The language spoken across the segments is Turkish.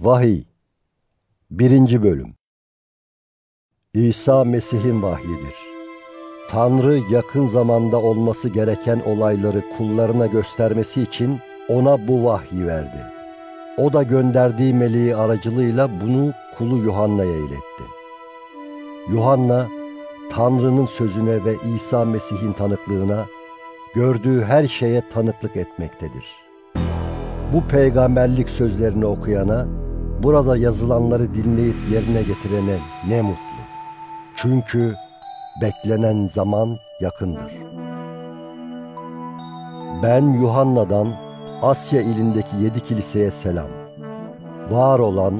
Vahiy 1. Bölüm İsa Mesih'in vahyidir. Tanrı yakın zamanda olması gereken olayları kullarına göstermesi için ona bu vahyi verdi. O da gönderdiği meleği aracılığıyla bunu kulu Yuhanna'ya iletti. Yuhanna, Tanrı'nın sözüne ve İsa Mesih'in tanıklığına, gördüğü her şeye tanıklık etmektedir. Bu peygamberlik sözlerini okuyana, burada yazılanları dinleyip yerine getirene ne mutlu. Çünkü beklenen zaman yakındır. Ben Yuhanna'dan Asya ilindeki yedi kiliseye selam. Var olan,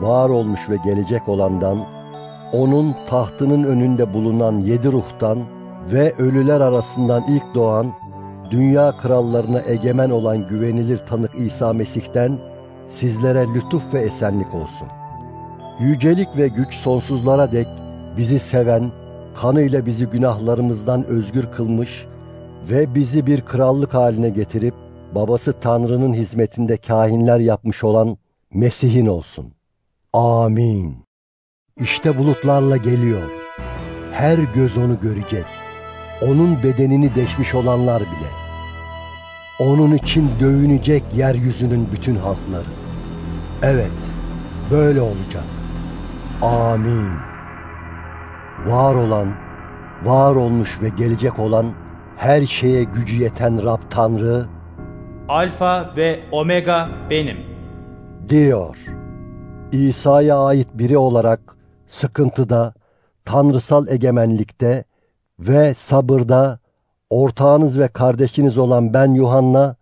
var olmuş ve gelecek olandan, onun tahtının önünde bulunan yedi ruhtan ve ölüler arasından ilk doğan, dünya krallarına egemen olan güvenilir tanık İsa Mesih'ten sizlere lütuf ve esenlik olsun. Yücelik ve güç sonsuzlara dek bizi seven, kanıyla bizi günahlarımızdan özgür kılmış ve bizi bir krallık haline getirip babası Tanrı'nın hizmetinde kahinler yapmış olan Mesih'in olsun. Amin. İşte bulutlarla geliyor. Her göz onu görecek. Onun bedenini deşmiş olanlar bile. Onun için dövünecek yeryüzünün bütün halkları. Evet, böyle olacak. Amin. Var olan, var olmuş ve gelecek olan her şeye gücü yeten Rab Tanrı Alfa ve Omega benim. diyor. İsa'ya ait biri olarak sıkıntıda, tanrısal egemenlikte ve sabırda ortağınız ve kardeşiniz olan ben Yuhanna,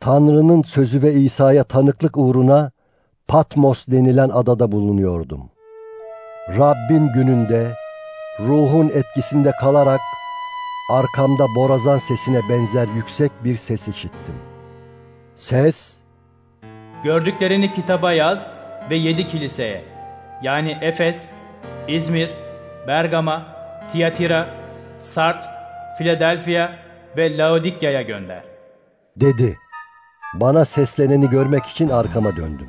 Tanrı'nın sözü ve İsa'ya tanıklık uğruna Patmos denilen adada bulunuyordum. Rabbin gününde ruhun etkisinde kalarak arkamda borazan sesine benzer yüksek bir ses işittim. Ses, Gördüklerini kitaba yaz ve yedi kiliseye. Yani Efes, İzmir, Bergama, Tiyatira, Sart, Philadelphia ve Laodikya'ya gönder. dedi. Bana sesleneni görmek için arkama döndüm.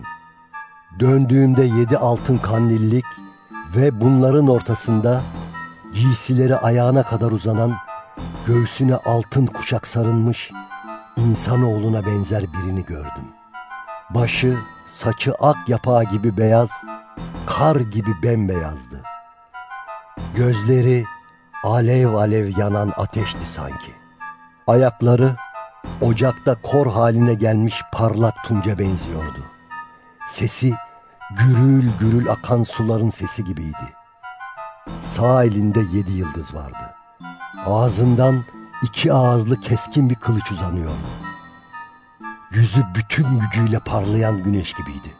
Döndüğümde yedi altın kandillik ve bunların ortasında giysileri ayağına kadar uzanan, göğsüne altın kuşak sarılmış insanoğluna benzer birini gördüm. Başı, saçı ak yapağı gibi beyaz, kar gibi bembeyazdı. Gözleri alev alev yanan ateşti sanki. Ayakları ocakta kor haline gelmiş parlak tunca benziyordu. Sesi gürül gürül akan suların sesi gibiydi. Sağ elinde yedi yıldız vardı. Ağzından iki ağızlı keskin bir kılıç uzanıyordu. Yüzü bütün gücüyle parlayan güneş gibiydi.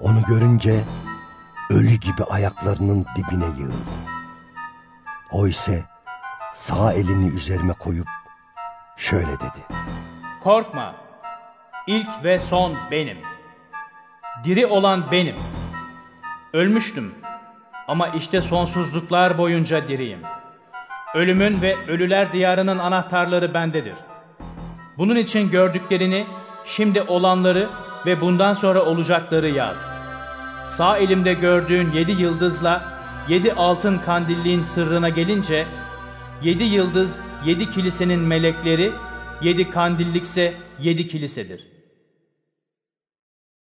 Onu görünce ölü gibi ayaklarının dibine yığıldım. O ise sağ elini üzerime koyup şöyle dedi. Korkma. İlk ve son benim. Diri olan benim. Ölmüştüm ama işte sonsuzluklar boyunca diriyim. Ölümün ve ölüler diyarının anahtarları bendedir. Bunun için gördüklerini, şimdi olanları ve bundan sonra olacakları yaz. Sağ elimde gördüğün yedi yıldızla yedi altın kandilliğin sırrına gelince, yedi yıldız yedi kilisenin melekleri, yedi kandillikse yedi kilisedir.